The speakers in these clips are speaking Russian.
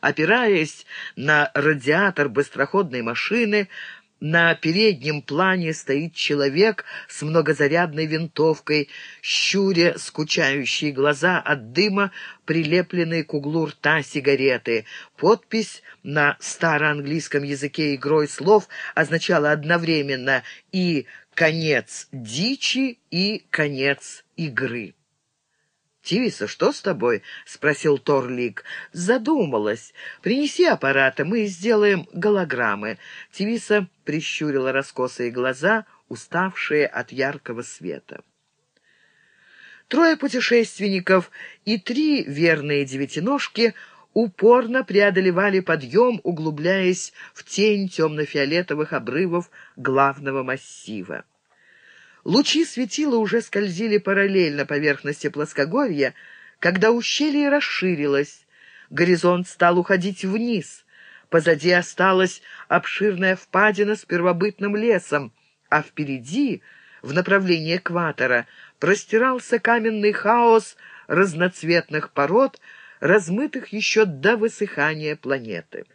Опираясь на радиатор быстроходной машины, на переднем плане стоит человек с многозарядной винтовкой, щуря скучающие глаза от дыма, прилепленные к углу рта сигареты. Подпись на староанглийском языке игрой слов означала одновременно и «конец дичи» и «конец игры». «Тивиса, что с тобой?» — спросил Торлик. «Задумалась. Принеси аппарата, мы сделаем голограммы». Тивиса прищурила раскосые глаза, уставшие от яркого света. Трое путешественников и три верные девятиножки упорно преодолевали подъем, углубляясь в тень темно-фиолетовых обрывов главного массива. Лучи светила уже скользили параллельно поверхности плоскогорья, когда ущелье расширилось. Горизонт стал уходить вниз. Позади осталась обширная впадина с первобытным лесом, а впереди, в направлении экватора, простирался каменный хаос разноцветных пород, размытых еще до высыхания планеты.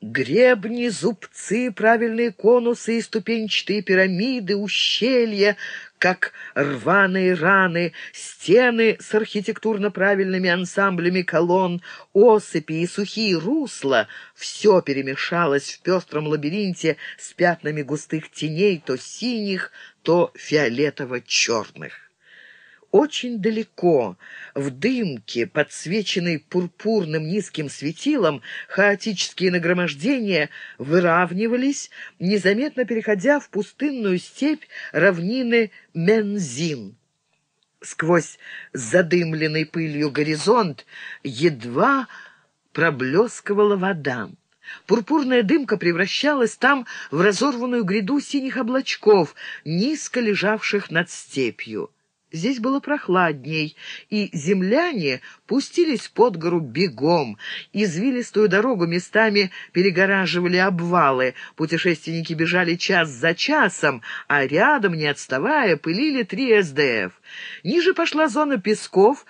Гребни, зубцы, правильные конусы и ступенчатые пирамиды, ущелья, как рваные раны, стены с архитектурно правильными ансамблями колонн, осыпи и сухие русла — все перемешалось в пестром лабиринте с пятнами густых теней, то синих, то фиолетово-черных. Очень далеко, в дымке, подсвеченной пурпурным низким светилом, хаотические нагромождения выравнивались, незаметно переходя в пустынную степь равнины Мензин. Сквозь задымленный пылью горизонт едва проблескивала вода. Пурпурная дымка превращалась там в разорванную гряду синих облачков, низко лежавших над степью. Здесь было прохладней, и земляне пустились под гору бегом. Извилистую дорогу местами перегораживали обвалы. Путешественники бежали час за часом, а рядом, не отставая, пылили три СДФ. Ниже пошла зона песков,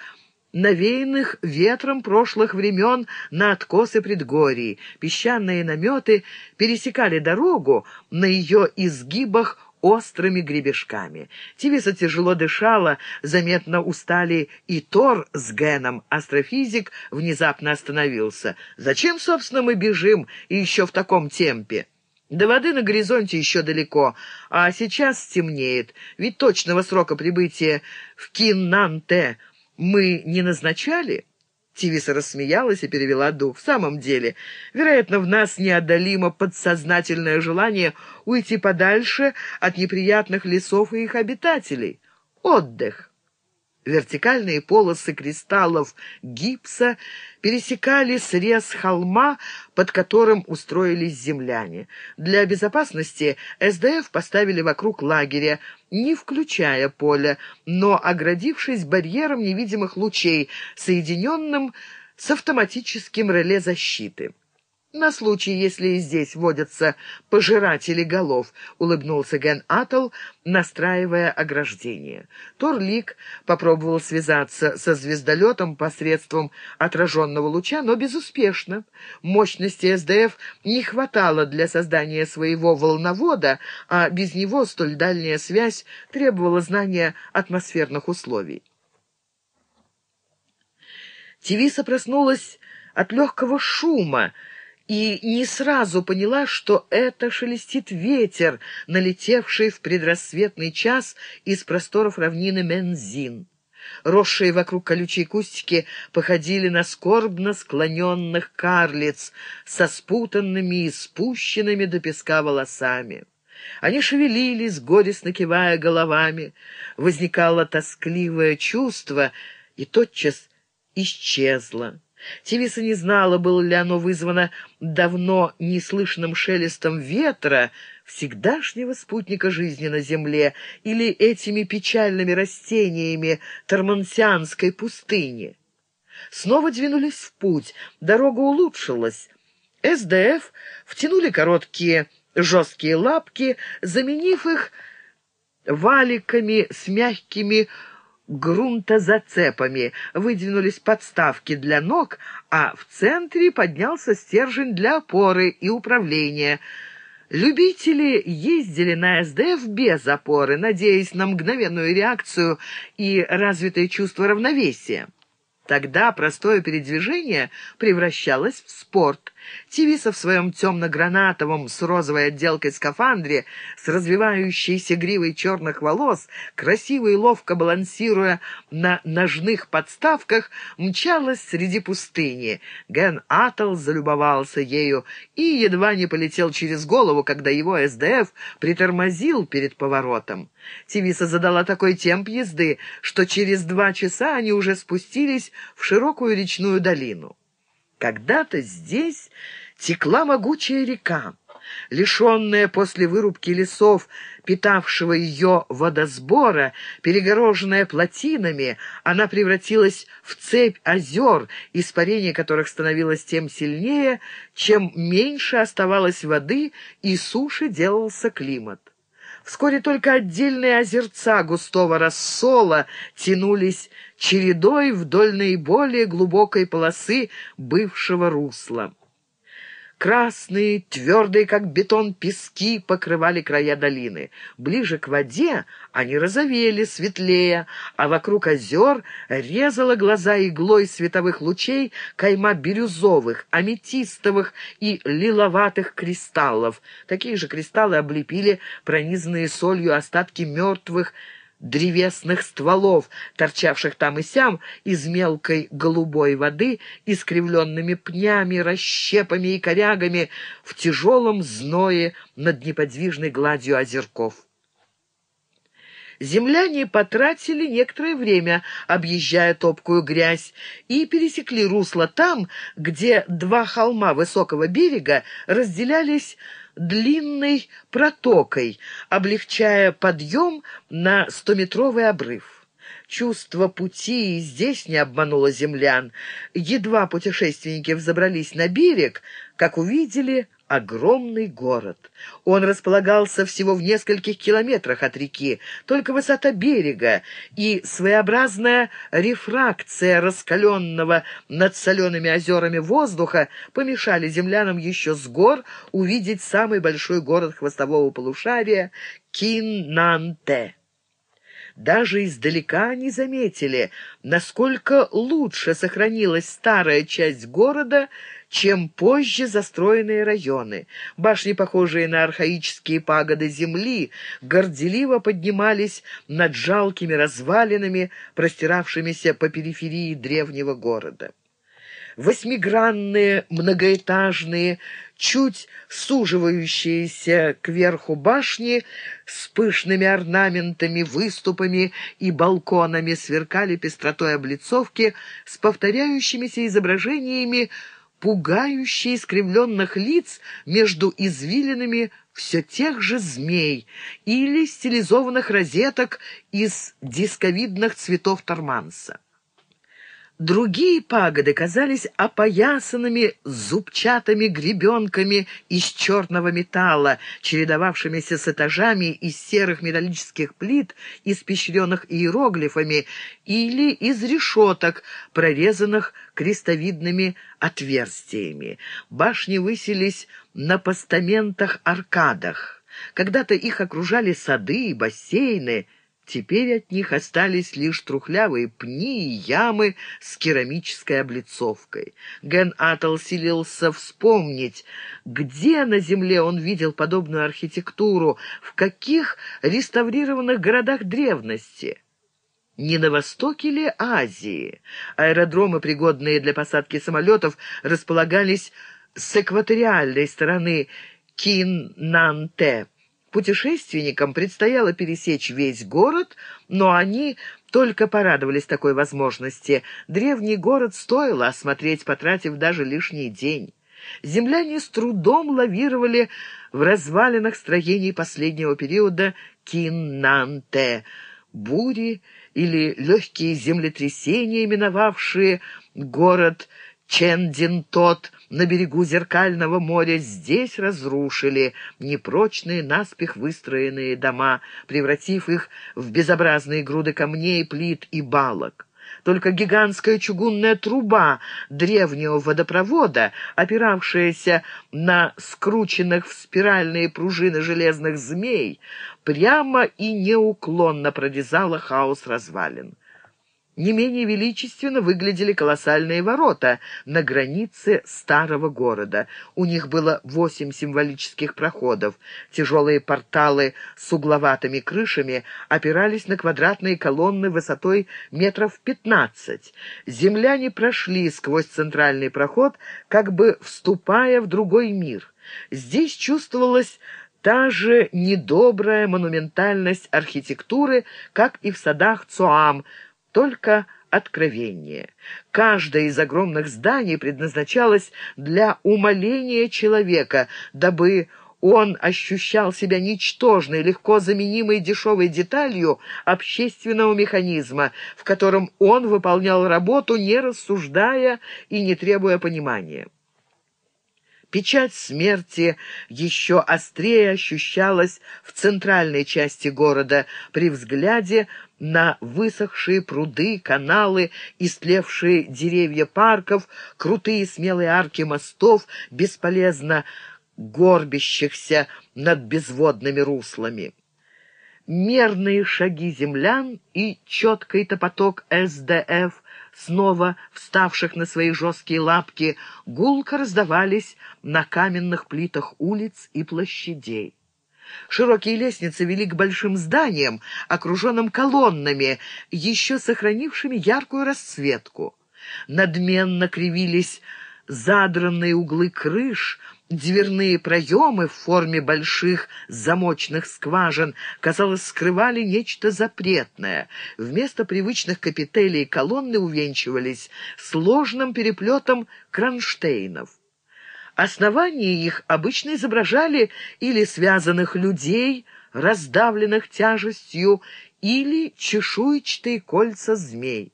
навеянных ветром прошлых времен на откосы предгорий. Песчаные наметы пересекали дорогу, на ее изгибах острыми гребешками. Тивиса тяжело дышала, заметно устали и Тор с Геном. Астрофизик внезапно остановился. «Зачем, собственно, мы бежим и еще в таком темпе?» До воды на горизонте еще далеко, а сейчас стемнеет, ведь точного срока прибытия в Киннанте мы не назначали?» Тивиса рассмеялась и перевела дух. «В самом деле, вероятно, в нас неодолимо подсознательное желание уйти подальше от неприятных лесов и их обитателей. Отдых. Вертикальные полосы кристаллов гипса пересекали срез холма, под которым устроились земляне. Для безопасности СДФ поставили вокруг лагеря, не включая поля, но оградившись барьером невидимых лучей, соединенным с автоматическим реле защиты. «На случай, если здесь водятся пожиратели голов», — улыбнулся Ген Атл, настраивая ограждение. Торлик попробовал связаться со звездолетом посредством отраженного луча, но безуспешно. Мощности СДФ не хватало для создания своего волновода, а без него столь дальняя связь требовала знания атмосферных условий. Тивиса проснулась от легкого шума, и не сразу поняла, что это шелестит ветер, налетевший в предрассветный час из просторов равнины Мензин. Росшие вокруг колючие кустики походили на скорбно склоненных карлиц со спутанными и спущенными до песка волосами. Они шевелились, горестно кивая головами. Возникало тоскливое чувство и тотчас исчезло. Тивиса не знала, было ли оно вызвано давно неслышным шелестом ветра, всегдашнего спутника жизни на земле, или этими печальными растениями Тормансианской пустыни. Снова двинулись в путь, дорога улучшилась. СДФ втянули короткие жесткие лапки, заменив их валиками с мягкими грунтозацепами, выдвинулись подставки для ног, а в центре поднялся стержень для опоры и управления. Любители ездили на СДФ без опоры, надеясь на мгновенную реакцию и развитое чувство равновесия. Тогда простое передвижение превращалось в спорт. Тивиса в своем темно-гранатовом с розовой отделкой скафандре, с развивающейся гривой черных волос, красиво и ловко балансируя на ножных подставках, мчалась среди пустыни. Ген Атл залюбовался ею и едва не полетел через голову, когда его СДФ притормозил перед поворотом. Тивиса задала такой темп езды, что через два часа они уже спустились в широкую речную долину. Когда-то здесь текла могучая река. Лишенная после вырубки лесов, питавшего ее водосбора, перегороженная плотинами, она превратилась в цепь озер, испарение которых становилось тем сильнее, чем меньше оставалось воды и суше делался климат. Вскоре только отдельные озерца густого рассола тянулись чередой вдоль наиболее глубокой полосы бывшего русла. Красные, твердые, как бетон, пески покрывали края долины. Ближе к воде они розовели, светлее, а вокруг озер резала глаза иглой световых лучей кайма бирюзовых, аметистовых и лиловатых кристаллов. Такие же кристаллы облепили пронизанные солью остатки мертвых древесных стволов, торчавших там и сям из мелкой голубой воды, искривленными пнями, расщепами и корягами в тяжелом зное над неподвижной гладью озерков. Земляне потратили некоторое время, объезжая топкую грязь, и пересекли русло там, где два холма высокого берега разделялись длинной протокой, облегчая подъем на стометровый обрыв. Чувство пути и здесь не обмануло землян. Едва путешественники взобрались на берег, как увидели огромный город. Он располагался всего в нескольких километрах от реки, только высота берега и своеобразная рефракция раскаленного над солеными озерами воздуха помешали землянам еще с гор увидеть самый большой город хвостового полушария — Киннанте. Даже издалека они заметили, насколько лучше сохранилась старая часть города, чем позже застроенные районы. Башни, похожие на архаические пагоды земли, горделиво поднимались над жалкими развалинами, простиравшимися по периферии древнего города восьмигранные, многоэтажные, чуть суживающиеся кверху башни с пышными орнаментами, выступами и балконами сверкали пестротой облицовки с повторяющимися изображениями пугающе искривленных лиц между извилинами все тех же змей или стилизованных розеток из дисковидных цветов торманса. Другие пагоды казались опоясанными зубчатыми гребенками из черного металла, чередовавшимися с этажами из серых металлических плит, испещренных иероглифами, или из решеток, прорезанных крестовидными отверстиями. Башни высились на постаментах-аркадах. Когда-то их окружали сады и бассейны — Теперь от них остались лишь трухлявые пни и ямы с керамической облицовкой. Ген Атл силился вспомнить, где на земле он видел подобную архитектуру, в каких реставрированных городах древности. Не на востоке ли Азии? Аэродромы, пригодные для посадки самолетов, располагались с экваториальной стороны Кин-Нанте. Путешественникам предстояло пересечь весь город, но они только порадовались такой возможности. Древний город стоило осмотреть, потратив даже лишний день. Земляне с трудом лавировали в развалинах строений последнего периода Киннанте. Бури или легкие землетрясения, именовавшие город Чендин тот на берегу зеркального моря здесь разрушили непрочные наспех выстроенные дома, превратив их в безобразные груды камней, плит и балок. Только гигантская чугунная труба древнего водопровода, опиравшаяся на скрученных в спиральные пружины железных змей, прямо и неуклонно прорезала хаос развалин. Не менее величественно выглядели колоссальные ворота на границе старого города. У них было восемь символических проходов. Тяжелые порталы с угловатыми крышами опирались на квадратные колонны высотой метров пятнадцать. Земляне прошли сквозь центральный проход, как бы вступая в другой мир. Здесь чувствовалась та же недобрая монументальность архитектуры, как и в садах Цуам, только откровение. Каждое из огромных зданий предназначалось для умоления человека, дабы он ощущал себя ничтожной, легко заменимой дешевой деталью общественного механизма, в котором он выполнял работу, не рассуждая и не требуя понимания. Печать смерти еще острее ощущалась в центральной части города при взгляде на высохшие пруды, каналы, истлевшие деревья парков, крутые смелые арки мостов, бесполезно горбящихся над безводными руслами. Мерные шаги землян и четкий топоток СДФ снова вставших на свои жесткие лапки, гулко раздавались на каменных плитах улиц и площадей. Широкие лестницы вели к большим зданиям, окруженным колоннами, еще сохранившими яркую расцветку. Надменно кривились задранные углы крыш, Дверные проемы в форме больших замочных скважин, казалось, скрывали нечто запретное. Вместо привычных капителей колонны увенчивались сложным переплетом кронштейнов. Основания их обычно изображали или связанных людей, раздавленных тяжестью, или чешуйчатые кольца змей.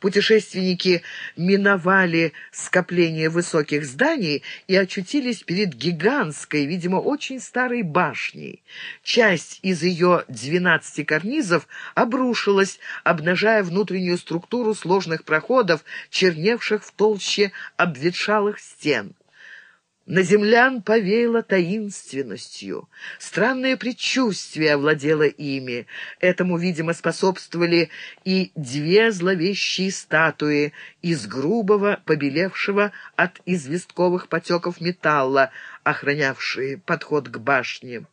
Путешественники миновали скопление высоких зданий и очутились перед гигантской, видимо, очень старой башней. Часть из ее двенадцати карнизов обрушилась, обнажая внутреннюю структуру сложных проходов, черневших в толще обветшалых стен. На землян повеяло таинственностью. Странное предчувствие овладело ими. Этому, видимо, способствовали и две зловещие статуи из грубого, побелевшего от известковых потеков металла, охранявшие подход к башне.